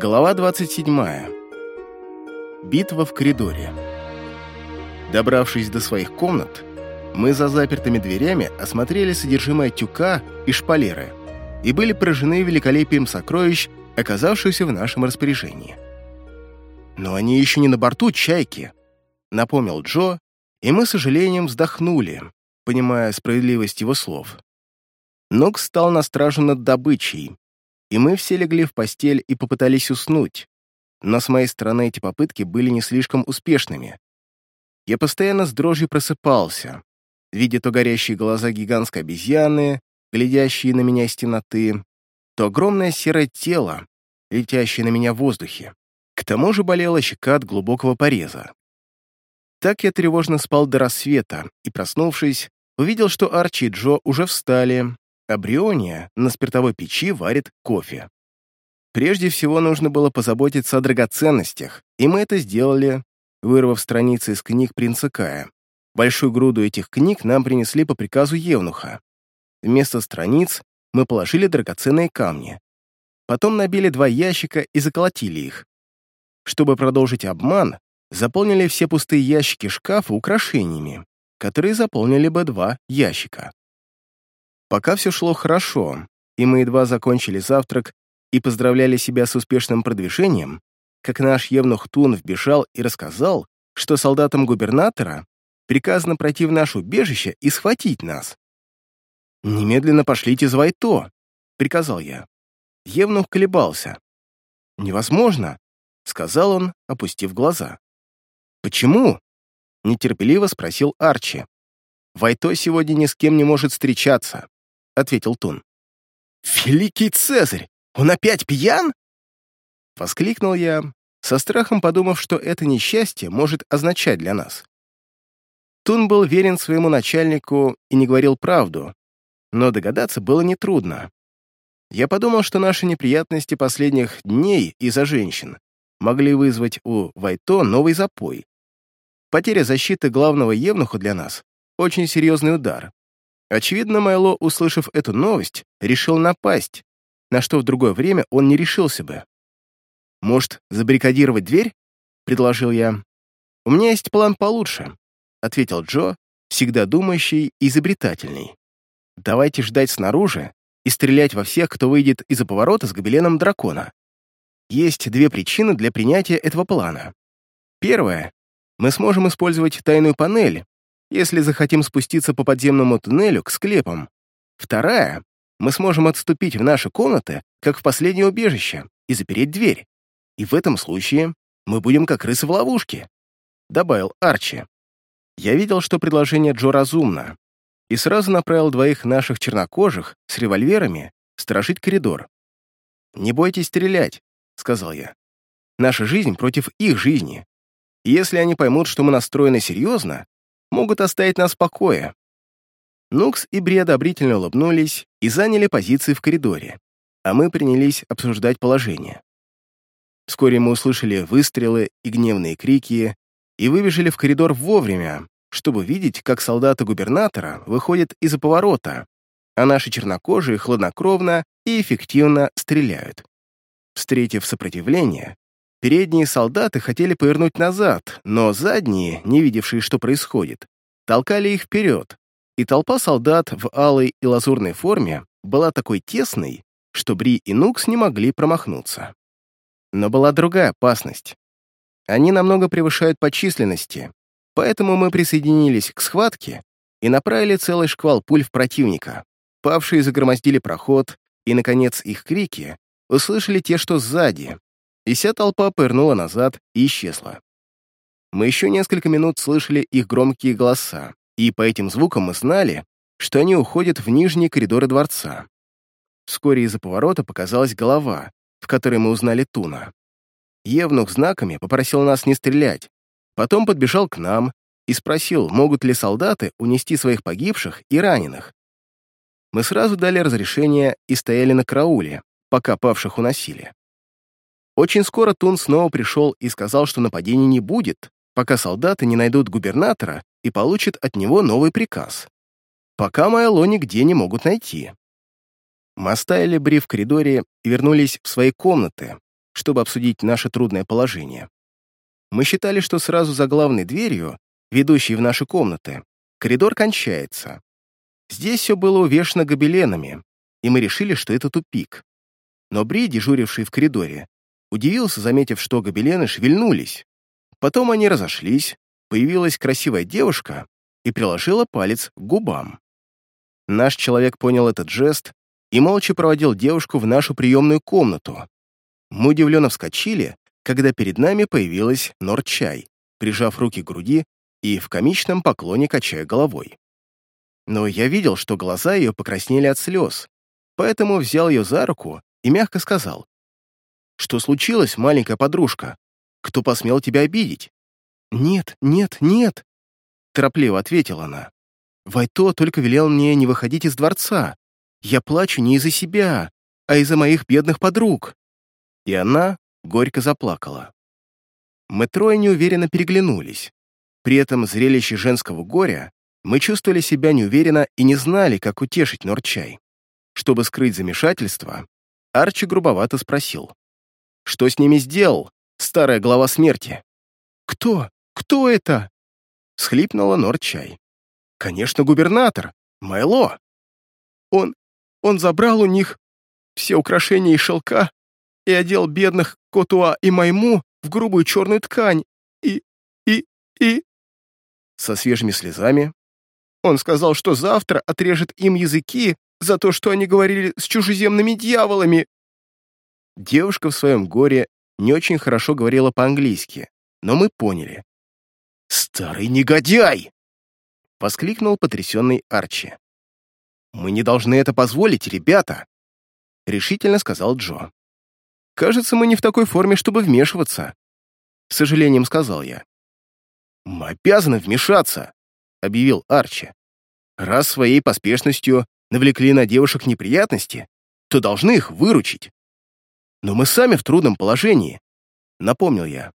Глава 27. Битва в коридоре. Добравшись до своих комнат, мы за запертыми дверями осмотрели содержимое тюка и шпалеры и были поражены великолепием сокровищ, оказавшихся в нашем распоряжении. «Но они еще не на борту «Чайки», — напомнил Джо, и мы, с сожалением, вздохнули, понимая справедливость его слов. Нокс стал на стражу над добычей, и мы все легли в постель и попытались уснуть, но с моей стороны эти попытки были не слишком успешными. Я постоянно с дрожью просыпался, видя то горящие глаза гигантской обезьяны, глядящие на меня из темноты, то огромное серое тело, летящее на меня в воздухе. К тому же болела щека от глубокого пореза. Так я тревожно спал до рассвета и, проснувшись, увидел, что Арчи и Джо уже встали, а Бриония на спиртовой печи варит кофе. Прежде всего нужно было позаботиться о драгоценностях, и мы это сделали, вырвав страницы из книг принца Кая. Большую груду этих книг нам принесли по приказу Евнуха. Вместо страниц мы положили драгоценные камни. Потом набили два ящика и заколотили их. Чтобы продолжить обман, заполнили все пустые ящики шкафа украшениями, которые заполнили бы два ящика. Пока все шло хорошо, и мы едва закончили завтрак и поздравляли себя с успешным продвижением, как наш Евнух Тун вбежал и рассказал, что солдатам губернатора приказано пройти в наше убежище и схватить нас. «Немедленно пошлите за Вайто», — приказал я. Евнух колебался. «Невозможно», — сказал он, опустив глаза. «Почему?» — нетерпеливо спросил Арчи. «Вайто сегодня ни с кем не может встречаться ответил Тун. «Великий Цезарь! Он опять пьян?» Воскликнул я, со страхом подумав, что это несчастье может означать для нас. Тун был верен своему начальнику и не говорил правду, но догадаться было нетрудно. Я подумал, что наши неприятности последних дней из-за женщин могли вызвать у Вайто новый запой. Потеря защиты главного евнуха для нас — очень серьезный удар. Очевидно, Майло, услышав эту новость, решил напасть, на что в другое время он не решился бы. «Может, забаррикадировать дверь?» — предложил я. «У меня есть план получше», — ответил Джо, всегда думающий и изобретательный. «Давайте ждать снаружи и стрелять во всех, кто выйдет из-за поворота с гобеленом дракона. Есть две причины для принятия этого плана. Первая — мы сможем использовать тайную панель, если захотим спуститься по подземному туннелю к склепам. Вторая — мы сможем отступить в наши комнаты, как в последнее убежище, и запереть дверь. И в этом случае мы будем как рысы в ловушке», — добавил Арчи. Я видел, что предложение Джо разумно, и сразу направил двоих наших чернокожих с револьверами сторожить коридор. «Не бойтесь стрелять», — сказал я. «Наша жизнь против их жизни. И если они поймут, что мы настроены серьезно, могут оставить нас в покое». Нукс и Бри одобрительно улыбнулись и заняли позиции в коридоре, а мы принялись обсуждать положение. Вскоре мы услышали выстрелы и гневные крики и выбежали в коридор вовремя, чтобы видеть, как солдаты губернатора выходят из-за поворота, а наши чернокожие хладнокровно и эффективно стреляют. Встретив сопротивление, Передние солдаты хотели повернуть назад, но задние, не видевшие, что происходит, толкали их вперед, и толпа солдат в алой и лазурной форме была такой тесной, что Бри и Нукс не могли промахнуться. Но была другая опасность. Они намного превышают по численности, поэтому мы присоединились к схватке и направили целый шквал пуль в противника. Павшие загромоздили проход, и, наконец, их крики услышали те, что сзади, и вся толпа пырнула назад и исчезла. Мы еще несколько минут слышали их громкие голоса, и по этим звукам мы знали, что они уходят в нижние коридоры дворца. Вскоре из-за поворота показалась голова, в которой мы узнали Туна. Евнух знаками попросил нас не стрелять, потом подбежал к нам и спросил, могут ли солдаты унести своих погибших и раненых. Мы сразу дали разрешение и стояли на карауле, пока павших уносили. Очень скоро Тун снова пришел и сказал, что нападения не будет, пока солдаты не найдут губернатора и получат от него новый приказ. Пока Майло нигде не могут найти. Мы оставили Бри в коридоре и вернулись в свои комнаты, чтобы обсудить наше трудное положение. Мы считали, что сразу за главной дверью, ведущей в наши комнаты, коридор кончается. Здесь все было увешано гобеленами, и мы решили, что это тупик. Но Бри, дежуривший в коридоре, удивился, заметив, что гобелены шевельнулись. Потом они разошлись, появилась красивая девушка и приложила палец к губам. Наш человек понял этот жест и молча проводил девушку в нашу приемную комнату. Мы удивленно вскочили, когда перед нами появилась Норчай, прижав руки к груди и в комичном поклоне качая головой. Но я видел, что глаза ее покраснели от слез, поэтому взял ее за руку и мягко сказал. «Что случилось, маленькая подружка? Кто посмел тебя обидеть?» «Нет, нет, нет!» Торопливо ответила она. «Вайто только велел мне не выходить из дворца. Я плачу не из-за себя, а из-за моих бедных подруг». И она горько заплакала. Мы трое неуверенно переглянулись. При этом зрелище женского горя мы чувствовали себя неуверенно и не знали, как утешить Норчай. Чтобы скрыть замешательство, Арчи грубовато спросил. «Что с ними сделал, старая глава смерти?» «Кто? Кто это?» Схлипнула Норчай. «Конечно, губернатор, Майло. Он... он забрал у них все украшения и шелка и одел бедных Котуа и Майму в грубую черную ткань и... и... и...» Со свежими слезами он сказал, что завтра отрежет им языки за то, что они говорили с чужеземными дьяволами. Девушка в своем горе не очень хорошо говорила по-английски, но мы поняли. «Старый негодяй!» — воскликнул потрясенный Арчи. «Мы не должны это позволить, ребята!» — решительно сказал Джо. «Кажется, мы не в такой форме, чтобы вмешиваться», — с сожалением сказал я. «Мы обязаны вмешаться», — объявил Арчи. «Раз своей поспешностью навлекли на девушек неприятности, то должны их выручить. Но мы сами в трудном положении, напомнил я.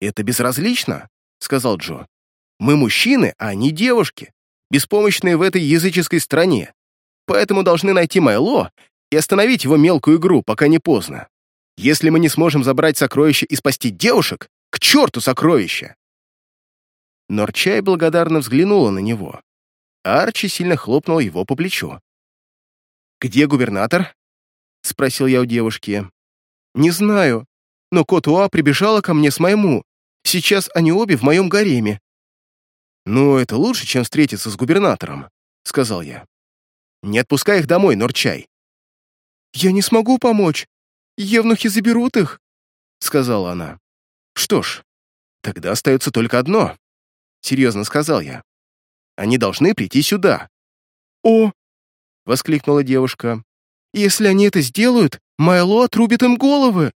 Это безразлично, сказал Джо. Мы мужчины, а они девушки, беспомощные в этой языческой стране. Поэтому должны найти Майло и остановить его мелкую игру, пока не поздно. Если мы не сможем забрать сокровища и спасти девушек, к черту сокровища! Норчай благодарно взглянула на него. Арчи сильно хлопнул его по плечу. «Где губернатор?» — спросил я у девушки. «Не знаю, но Котуа прибежала ко мне с Майму. Сейчас они обе в моем гареме». «Ну, это лучше, чем встретиться с губернатором», — сказал я. «Не отпускай их домой, Норчай». «Я не смогу помочь. Евнухи заберут их», — сказала она. «Что ж, тогда остается только одно», — серьезно сказал я. Они должны прийти сюда». «О!» — воскликнула девушка. «Если они это сделают, Майло отрубит им головы!»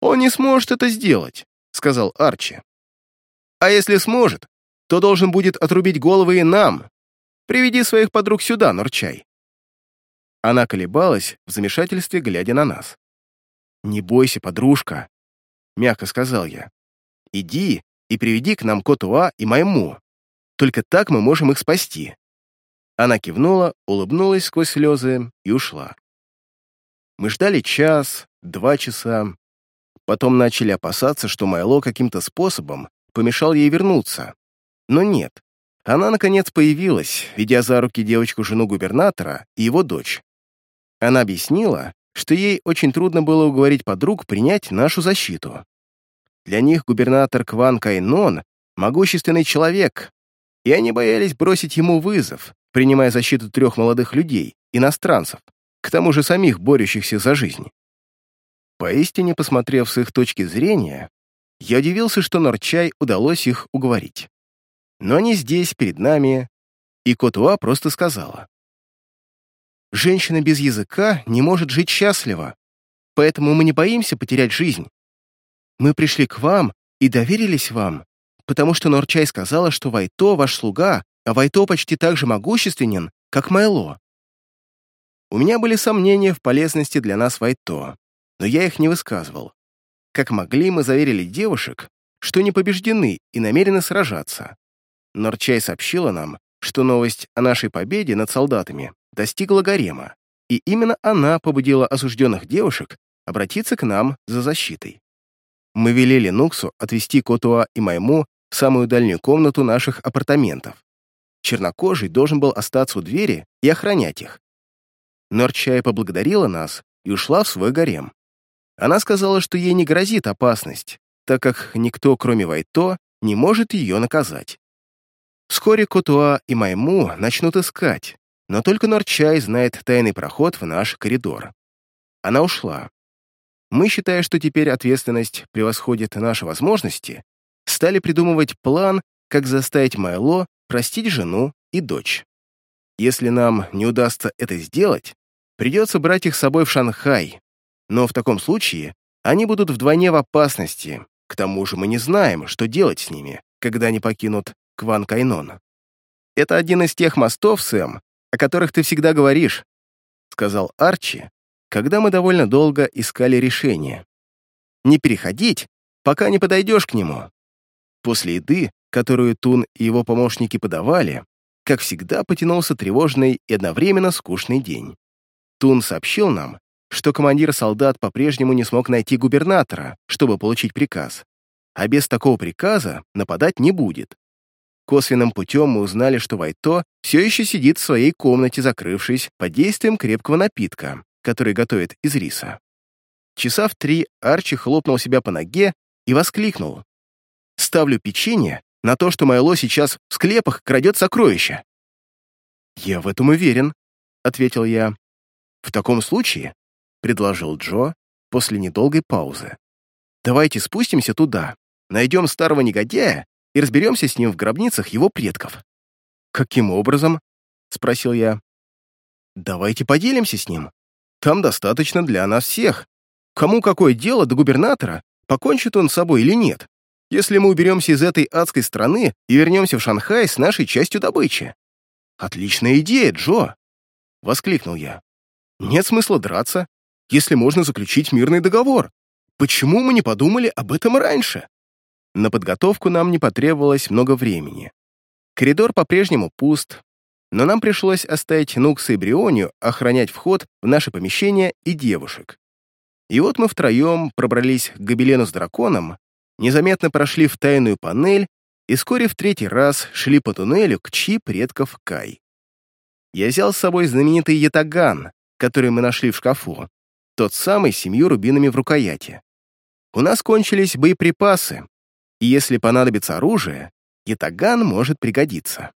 «Он не сможет это сделать», — сказал Арчи. «А если сможет, то должен будет отрубить головы и нам. Приведи своих подруг сюда, Норчай». Она колебалась в замешательстве, глядя на нас. «Не бойся, подружка», — мягко сказал я. «Иди и приведи к нам Котуа и Майму. Только так мы можем их спасти». Она кивнула, улыбнулась сквозь слезы и ушла. Мы ждали час, два часа. Потом начали опасаться, что Майло каким-то способом помешал ей вернуться. Но нет. Она, наконец, появилась, ведя за руки девочку-жену губернатора и его дочь. Она объяснила, что ей очень трудно было уговорить подруг принять нашу защиту. Для них губернатор Кван Кайнон — могущественный человек, и они боялись бросить ему вызов, принимая защиту трех молодых людей, иностранцев, к тому же самих борющихся за жизнь. Поистине, посмотрев с их точки зрения, я удивился, что Норчай удалось их уговорить. Но они здесь, перед нами, и Котуа просто сказала. «Женщина без языка не может жить счастливо, поэтому мы не боимся потерять жизнь. Мы пришли к вам и доверились вам, потому что Норчай сказала, что Вайто ваш слуга, а Вайто почти так же могущественен, как Майло. У меня были сомнения в полезности для нас Вайто, но я их не высказывал. Как могли, мы заверили девушек, что не побеждены и намерены сражаться. Норчай сообщила нам, что новость о нашей победе над солдатами достигла гарема, и именно она побудила осужденных девушек обратиться к нам за защитой. мы велели Нуксу отвезти Котуа и Майму в самую дальнюю комнату наших апартаментов. Чернокожий должен был остаться у двери и охранять их. Норчай поблагодарила нас и ушла в свой гарем. Она сказала, что ей не грозит опасность, так как никто, кроме Вайто, не может ее наказать. Вскоре Котуа и Майму начнут искать, но только Норчай знает тайный проход в наш коридор. Она ушла. Мы, считая, что теперь ответственность превосходит наши возможности, стали придумывать план, как заставить Майло простить жену и дочь. Если нам не удастся это сделать, придется брать их с собой в Шанхай, но в таком случае они будут вдвойне в опасности, к тому же мы не знаем, что делать с ними, когда они покинут Кван Кайнон. «Это один из тех мостов, Сэм, о которых ты всегда говоришь», сказал Арчи, когда мы довольно долго искали решение. «Не переходить, пока не подойдешь к нему». После еды, которую Тун и его помощники подавали, как всегда потянулся тревожный и одновременно скучный день. Тун сообщил нам, что командир солдат по-прежнему не смог найти губернатора, чтобы получить приказ, а без такого приказа нападать не будет. Косвенным путем мы узнали, что Вайто все еще сидит в своей комнате, закрывшись под действием крепкого напитка, который готовит из риса. Часа в три Арчи хлопнул себя по ноге и воскликнул. «Ставлю печенье на то, что Майло сейчас в склепах крадет сокровища». «Я в этом уверен», — ответил я. «В таком случае», — предложил Джо после недолгой паузы, «давайте спустимся туда, найдем старого негодяя и разберемся с ним в гробницах его предков». «Каким образом?» — спросил я. «Давайте поделимся с ним. Там достаточно для нас всех. Кому какое дело до губернатора, покончит он с собой или нет, если мы уберемся из этой адской страны и вернемся в Шанхай с нашей частью добычи?» «Отличная идея, Джо!» — воскликнул я. «Нет смысла драться, если можно заключить мирный договор. Почему мы не подумали об этом раньше?» На подготовку нам не потребовалось много времени. Коридор по-прежнему пуст, но нам пришлось оставить Нукса и Брионию охранять вход в наше помещение и девушек. И вот мы втроем пробрались к гобелену с драконом, незаметно прошли в тайную панель и вскоре в третий раз шли по туннелю к Чи предков Кай. Я взял с собой знаменитый ятаган, который мы нашли в шкафу, тот самый с семью рубинами в рукояти. У нас кончились боеприпасы, и если понадобится оружие, ятаган может пригодиться.